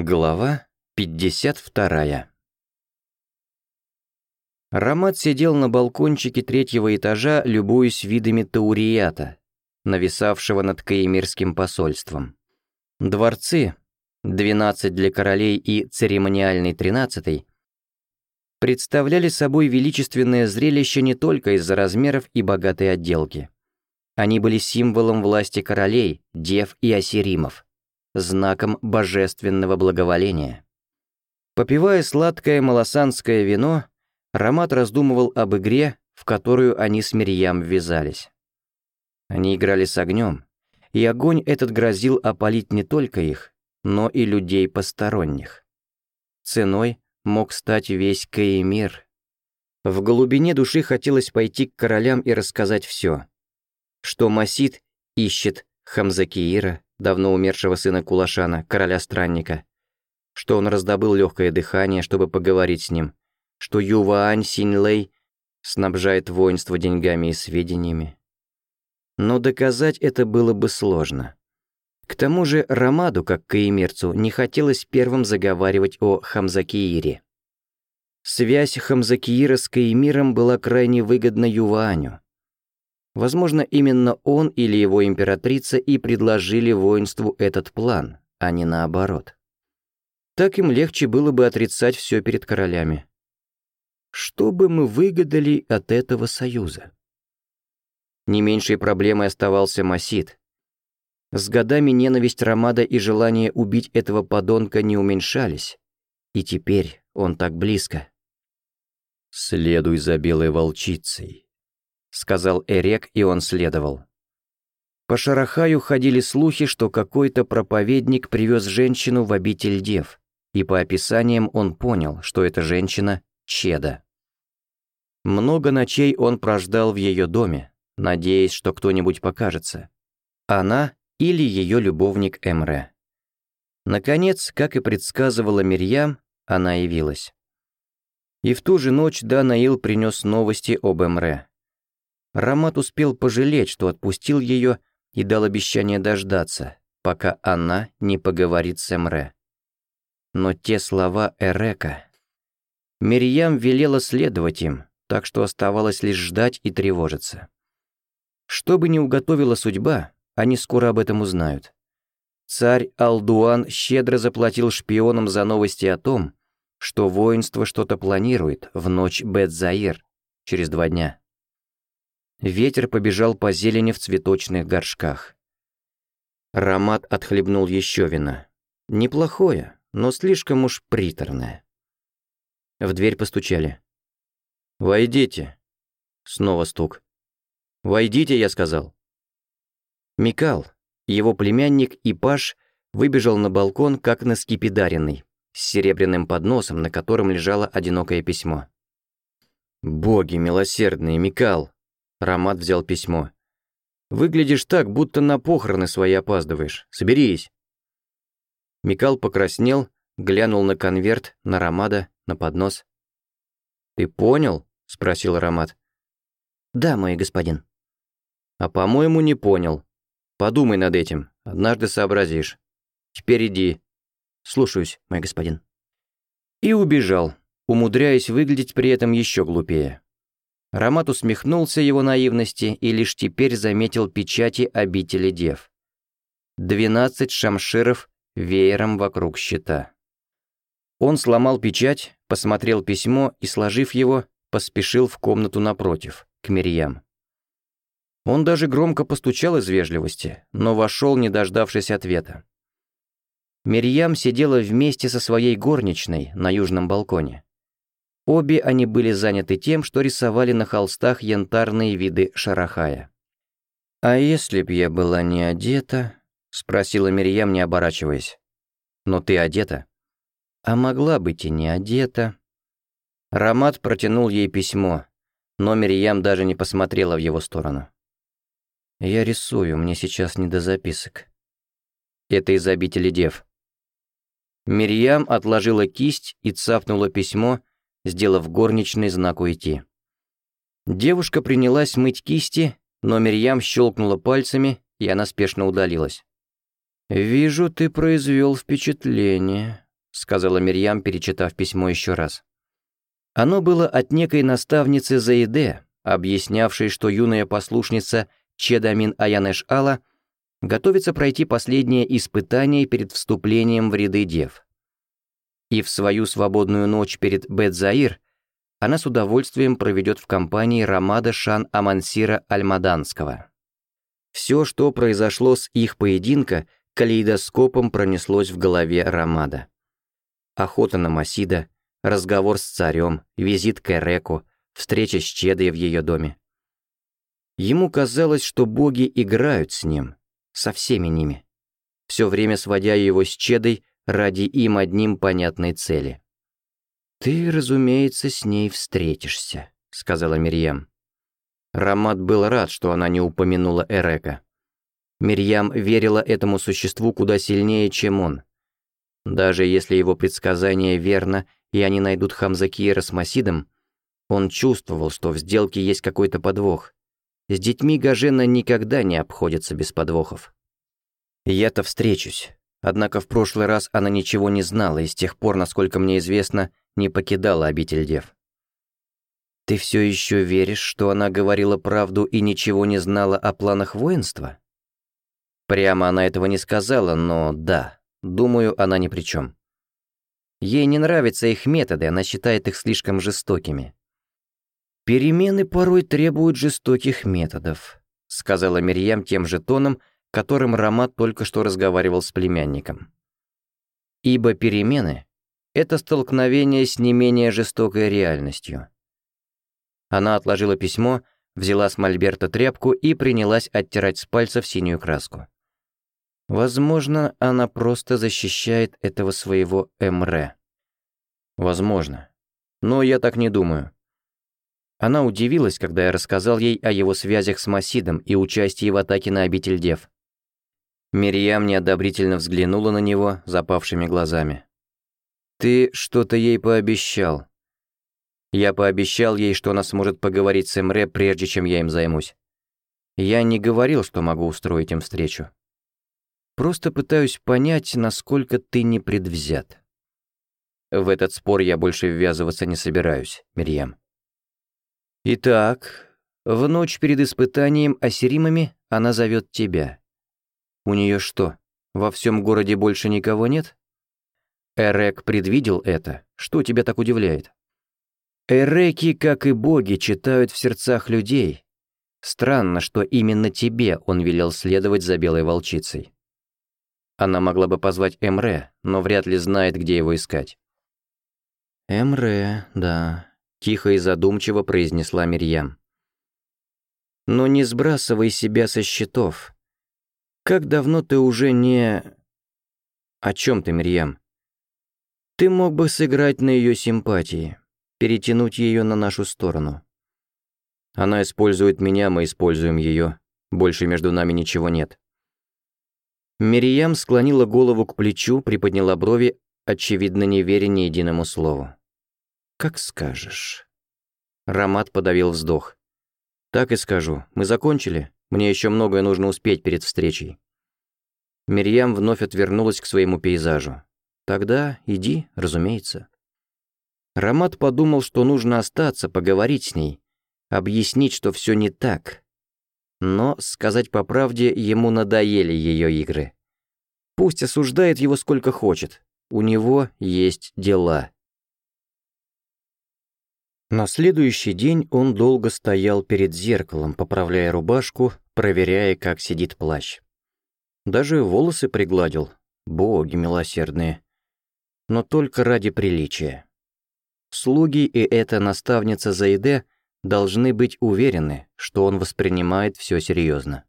Глава 52 Ромат сидел на балкончике третьего этажа, любуясь видами Таурията, нависавшего над Каимирским посольством. Дворцы, 12 для королей и церемониальный 13 представляли собой величественное зрелище не только из-за размеров и богатой отделки. Они были символом власти королей, дев и осиримов – знаком божественного благоволения. Попивая сладкое малосанское вино, Ромат раздумывал об игре, в которую они с Мирьям ввязались. Они играли с огнем, и огонь этот грозил опалить не только их, но и людей посторонних. Ценой мог стать весь Каимир. В глубине души хотелось пойти к королям и рассказать все, что Масид ищет Хамзакиира, давно умершего сына Кулашана, короля-странника. Что он раздобыл легкое дыхание, чтобы поговорить с ним. Что Юваань Синьлэй снабжает воинство деньгами и сведениями. Но доказать это было бы сложно. К тому же Рамаду, как каимирцу, не хотелось первым заговаривать о Хамзакиире. Связь Хамзакиира с Каимиром была крайне выгодна Ювааню. Возможно, именно он или его императрица и предложили воинству этот план, а не наоборот. Так им легче было бы отрицать все перед королями. Что бы мы выгадали от этого союза? Не меньшей проблемой оставался Масид. С годами ненависть Рамада и желание убить этого подонка не уменьшались. И теперь он так близко. «Следуй за белой волчицей», — сказал Эрек, и он следовал. По Шарахаю ходили слухи, что какой-то проповедник привез женщину в обитель дев, и по описаниям он понял, что эта женщина — Чеда. Много ночей он прождал в ее доме, надеясь, что кто-нибудь покажется. Она или ее любовник Эмре. Наконец, как и предсказывала Мирьям, она явилась. И в ту же ночь Данаил принес новости об Эмре. Рамат успел пожалеть, что отпустил ее и дал обещание дождаться, пока она не поговорит с Эмре. Но те слова Эрека... Мирьям велела следовать им, так что оставалось лишь ждать и тревожиться. Что бы ни уготовила судьба, они скоро об этом узнают. Царь Алдуан щедро заплатил шпионам за новости о том, что воинство что-то планирует в ночь Бет-Заир, через два дня. Ветер побежал по зелени в цветочных горшках. Ромат отхлебнул еще вина. Неплохое, но слишком уж приторное. В дверь постучали. «Войдите!» Снова стук. «Войдите!» — я сказал. Микал, его племянник и Паш выбежал на балкон, как на скипидаренный, с серебряным подносом, на котором лежало одинокое письмо. «Боги милосердные, Микал!» Ромат взял письмо. «Выглядишь так, будто на похороны свои опаздываешь. Соберись!» Микал покраснел, глянул на конверт, на Ромада, на поднос. «Ты понял?» — спросил Ромат. «Да, мой господин». «А по-моему, не понял. Подумай над этим, однажды сообразишь. Теперь иди». «Слушаюсь, мой господин». И убежал, умудряясь выглядеть при этом еще глупее. Ромат усмехнулся его наивности и лишь теперь заметил печати обители дев. Двенадцать шамширов веером вокруг щита. Он сломал печать, посмотрел письмо и, сложив его, поспешил в комнату напротив, к Мирьям. Он даже громко постучал из вежливости, но вошел, не дождавшись ответа. Мирьям сидела вместе со своей горничной на южном балконе. Обе они были заняты тем, что рисовали на холстах янтарные виды шарахая. «А если б я была не одета?» — спросила Мирьям, не оборачиваясь. «Но ты одета?» «А могла быть и не одета». Рамат протянул ей письмо, но Мирьям даже не посмотрела в его сторону. «Я рисую, мне сейчас не до записок». Это из обители дев. Мирьям отложила кисть и цапнула письмо, сделав горничный знак уйти. Девушка принялась мыть кисти, но Мирьям щелкнула пальцами, и она спешно удалилась. «Вижу, ты произвел впечатление», — сказала Мирьям, перечитав письмо еще раз. Оно было от некой наставницы Заиде, объяснявшей, что юная послушница Чедамин Аянеш Алла готовится пройти последнее испытание перед вступлением в ряды дев и в свою свободную ночь перед Бетзаир она с удовольствием проведет в компании Рамада Шан Амансира Альмаданского. Все, что произошло с их поединка, калейдоскопом пронеслось в голове Рамада. Охота на Масида, разговор с царем, визит к Эреку, встреча с Чедой в ее доме. Ему казалось, что боги играют с ним, со всеми ними, все время сводя его с Чедой ради им одним понятной цели. «Ты, разумеется, с ней встретишься», — сказала Мирьям. Рамат был рад, что она не упомянула Эрека. Мирьям верила этому существу куда сильнее, чем он. Даже если его предсказание верно, и они найдут Хамза Киера с Масидом, он чувствовал, что в сделке есть какой-то подвох. С детьми Гажена никогда не обходится без подвохов. «Я-то встречусь», Однако в прошлый раз она ничего не знала и с тех пор, насколько мне известно, не покидала обитель Дев. «Ты все еще веришь, что она говорила правду и ничего не знала о планах воинства?» Прямо она этого не сказала, но да, думаю, она ни при чем. Ей не нравятся их методы, она считает их слишком жестокими. «Перемены порой требуют жестоких методов», — сказала Мирьям тем же тоном, которым Ромат только что разговаривал с племянником. Ибо перемены — это столкновение с не менее жестокой реальностью. Она отложила письмо, взяла с мольберта тряпку и принялась оттирать с пальцев синюю краску. Возможно, она просто защищает этого своего Эмре. Возможно. Но я так не думаю. Она удивилась, когда я рассказал ей о его связях с Масидом и участии в атаке на обитель Дев. Мирьям неодобрительно взглянула на него запавшими глазами. «Ты что-то ей пообещал». «Я пообещал ей, что она сможет поговорить с Эмре, прежде чем я им займусь. Я не говорил, что могу устроить им встречу. Просто пытаюсь понять, насколько ты непредвзят». «В этот спор я больше ввязываться не собираюсь, Мирьям». «Итак, в ночь перед испытанием Асеримами она зовет тебя». У нее что, во всем городе больше никого нет? Эрек предвидел это. Что тебя так удивляет? Эреки, как и боги, читают в сердцах людей. Странно, что именно тебе он велел следовать за белой волчицей. Она могла бы позвать Эмре, но вряд ли знает, где его искать. «Эмре, да», — тихо и задумчиво произнесла Мирьям. «Но не сбрасывай себя со счетов как давно ты уже не... О чем ты, Мирьям? Ты мог бы сыграть на ее симпатии, перетянуть ее на нашу сторону. Она использует меня, мы используем ее. Больше между нами ничего нет. Мирьям склонила голову к плечу, приподняла брови, очевидно, не веря ни единому слову. «Как скажешь». Ромат подавил вздох. «Так и скажу. Мы закончили?» Мне еще многое нужно успеть перед встречей». Мирьям вновь отвернулась к своему пейзажу. «Тогда иди, разумеется». Ромат подумал, что нужно остаться, поговорить с ней, объяснить, что все не так. Но, сказать по правде, ему надоели ее игры. Пусть осуждает его сколько хочет, у него есть дела. На следующий день он долго стоял перед зеркалом, поправляя рубашку, проверяя, как сидит плащ. Даже волосы пригладил, боги милосердные. Но только ради приличия. Слуги и эта наставница Заиде должны быть уверены, что он воспринимает все серьезно.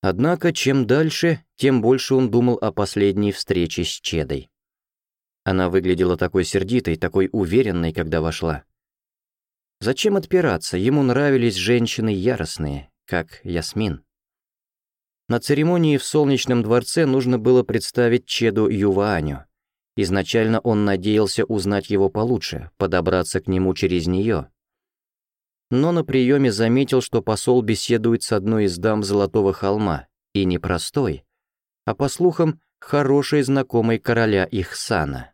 Однако, чем дальше, тем больше он думал о последней встрече с Чедой. Она выглядела такой сердитой, такой уверенной, когда вошла. Зачем отпираться, ему нравились женщины яростные, как Ясмин. На церемонии в Солнечном дворце нужно было представить Чеду Ювааню. Изначально он надеялся узнать его получше, подобраться к нему через нее. Но на приеме заметил, что посол беседует с одной из дам Золотого холма, и не простой, а, по слухам, хорошей знакомой короля Ихсана.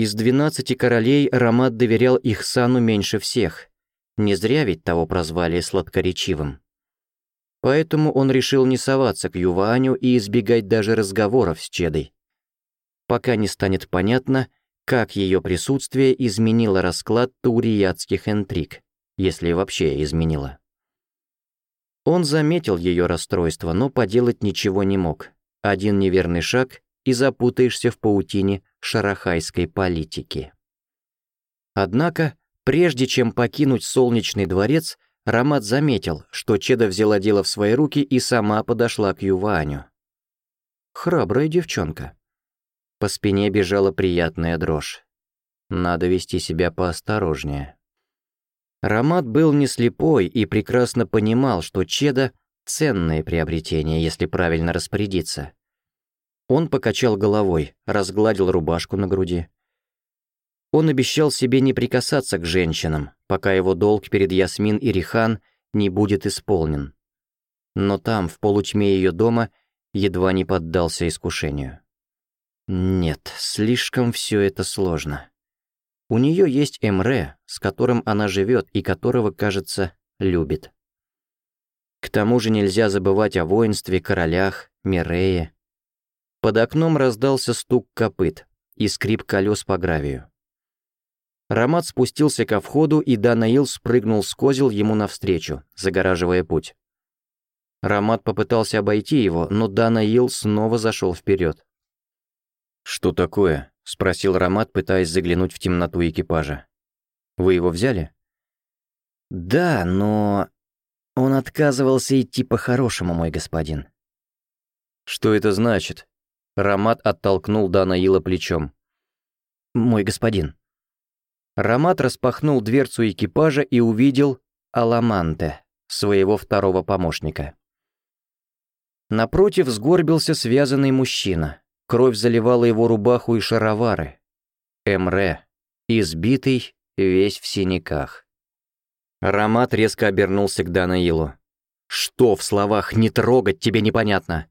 Из 12 королей Ромат доверял их сану меньше всех. Не зря ведь того прозвали сладкоречивым. Поэтому он решил не соваться к Ювааню и избегать даже разговоров с Чедой. Пока не станет понятно, как ее присутствие изменило расклад туриятских интриг, если вообще изменило. Он заметил ее расстройство, но поделать ничего не мог. Один неверный шаг, и запутаешься в паутине шарахайской политики. Однако, прежде чем покинуть солнечный дворец, Рамат заметил, что Чеда взяла дело в свои руки и сама подошла к Юваню. Храбрая девчонка. По спине бежала приятная дрожь. Надо вести себя поосторожнее. Рамат был не слепой и прекрасно понимал, что Чеда — ценное приобретение, если правильно распорядиться. Он покачал головой, разгладил рубашку на груди. Он обещал себе не прикасаться к женщинам, пока его долг перед Ясмин и Рихан не будет исполнен. Но там, в полутьме ее дома, едва не поддался искушению. Нет, слишком все это сложно. У нее есть Эмре, с которым она живет и которого, кажется, любит. К тому же нельзя забывать о воинстве, королях, Мирее, под окном раздался стук копыт и скрип колес по гравию. Ромат спустился ко входу, и Данаил спрыгнул с козел ему навстречу, загораживая путь. Ромат попытался обойти его, но Данаил снова зашел вперед. «Что такое?» — спросил Ромат, пытаясь заглянуть в темноту экипажа. «Вы его взяли?» «Да, но...» Он отказывался идти по-хорошему, мой господин. «Что это значит?» Ромат оттолкнул Данаила плечом. «Мой господин». Ромат распахнул дверцу экипажа и увидел Аламанте, своего второго помощника. Напротив сгорбился связанный мужчина. Кровь заливала его рубаху и шаровары. Эмре, избитый, весь в синяках. Ромат резко обернулся к Данаилу. «Что в словах «не трогать» тебе непонятно?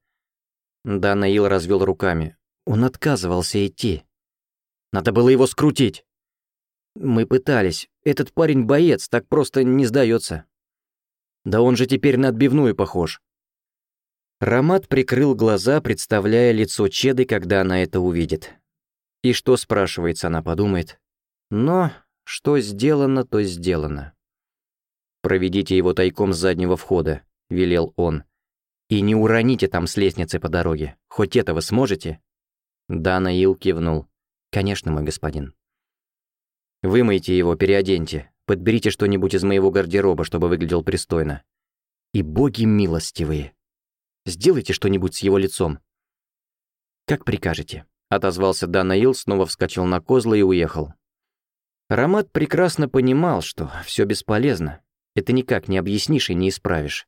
Да, Наил развел руками. Он отказывался идти. Надо было его скрутить. Мы пытались. Этот парень боец, так просто не сдается. Да он же теперь на отбивную похож. Ромат прикрыл глаза, представляя лицо Чеды, когда она это увидит. И что, спрашивается, она подумает. Но что сделано, то сделано. «Проведите его тайком с заднего входа», — велел он. И не уроните там с лестницы по дороге. Хоть этого сможете?» Да, Наил кивнул. «Конечно, мой господин». «Вымойте его, переоденьте. Подберите что-нибудь из моего гардероба, чтобы выглядел пристойно. И боги милостивые. Сделайте что-нибудь с его лицом». «Как прикажете», — отозвался Данаил, снова вскочил на козла и уехал. Ромат прекрасно понимал, что все бесполезно. Это никак не объяснишь и не исправишь.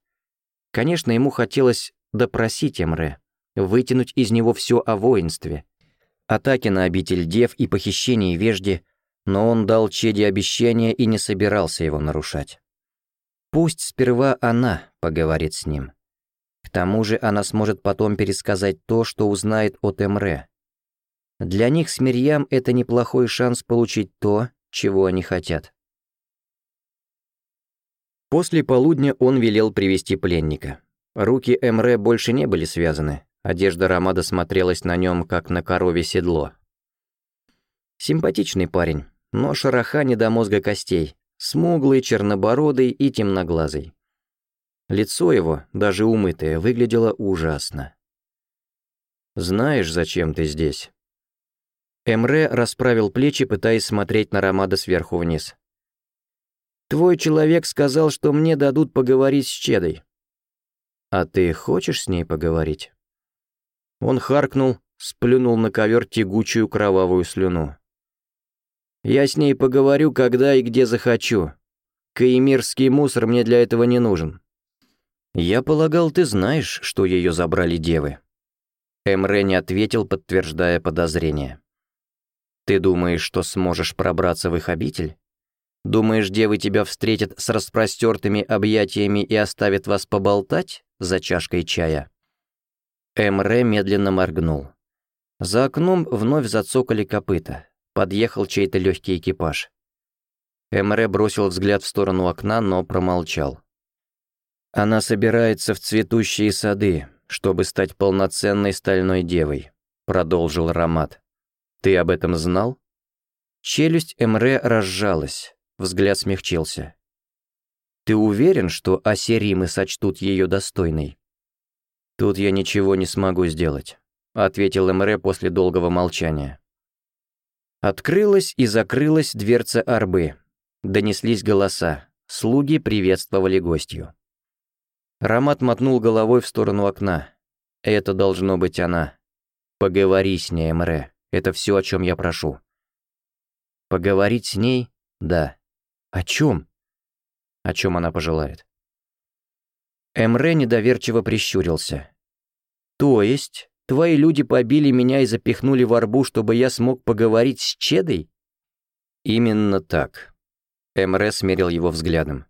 Конечно, ему хотелось допросить Эмре, вытянуть из него все о воинстве, атаке на обитель Дев и похищении Вежди, но он дал Чеди обещание и не собирался его нарушать. Пусть сперва она поговорит с ним. К тому же она сможет потом пересказать то, что узнает от Эмре. Для них с Мирьям это неплохой шанс получить то, чего они хотят. После полудня он велел привести пленника. Руки Эмре больше не были связаны, одежда Рамада смотрелась на нем, как на корове седло. Симпатичный парень, но шараха не до мозга костей, смуглый, чернобородый и темноглазый. Лицо его, даже умытое, выглядело ужасно. «Знаешь, зачем ты здесь?» Эмре расправил плечи, пытаясь смотреть на Рамада сверху вниз. Твой человек сказал, что мне дадут поговорить с Чедой. А ты хочешь с ней поговорить? Он харкнул, сплюнул на ковер тягучую кровавую слюну. Я с ней поговорю, когда и где захочу. Каимирский мусор мне для этого не нужен. Я полагал, ты знаешь, что ее забрали девы. Эмре не ответил, подтверждая подозрение. Ты думаешь, что сможешь пробраться в их обитель? Думаешь, девы тебя встретят с распростертыми объятиями и оставят вас поболтать за чашкой чая?» Эмре медленно моргнул. За окном вновь зацокали копыта. Подъехал чей-то легкий экипаж. Эмре бросил взгляд в сторону окна, но промолчал. «Она собирается в цветущие сады, чтобы стать полноценной стальной девой», — продолжил Рамат. «Ты об этом знал?» Челюсть Эмре разжалась взгляд смягчился. «Ты уверен, что осеримы сочтут ее достойной?» «Тут я ничего не смогу сделать», — ответил Эмре после долгого молчания. Открылась и закрылась дверца арбы. Донеслись голоса. Слуги приветствовали гостью. Ромат мотнул головой в сторону окна. «Это должно быть она. Поговори с ней, Эмре. Это все, о чем я прошу». «Поговорить с ней? Да. «О чем?» «О чем она пожелает». Эмре недоверчиво прищурился. «То есть, твои люди побили меня и запихнули в арбу, чтобы я смог поговорить с Чедой?» «Именно так». Эмре смерил его взглядом.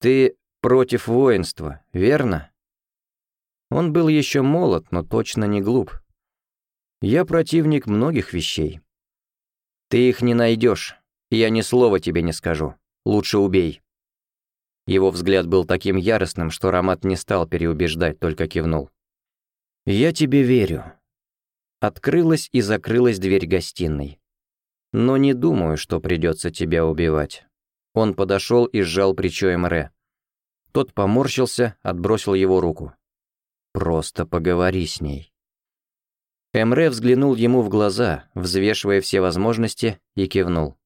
«Ты против воинства, верно?» Он был еще молод, но точно не глуп. «Я противник многих вещей». «Ты их не найдешь. Я ни слова тебе не скажу. Лучше убей». Его взгляд был таким яростным, что Ромат не стал переубеждать, только кивнул. «Я тебе верю». Открылась и закрылась дверь гостиной. «Но не думаю, что придется тебя убивать». Он подошел и сжал плечо Эмре. Тот поморщился, отбросил его руку. «Просто поговори с ней». Эмре взглянул ему в глаза, взвешивая все возможности, и кивнул.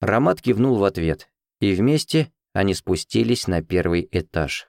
Ромат кивнул в ответ, и вместе они спустились на первый этаж.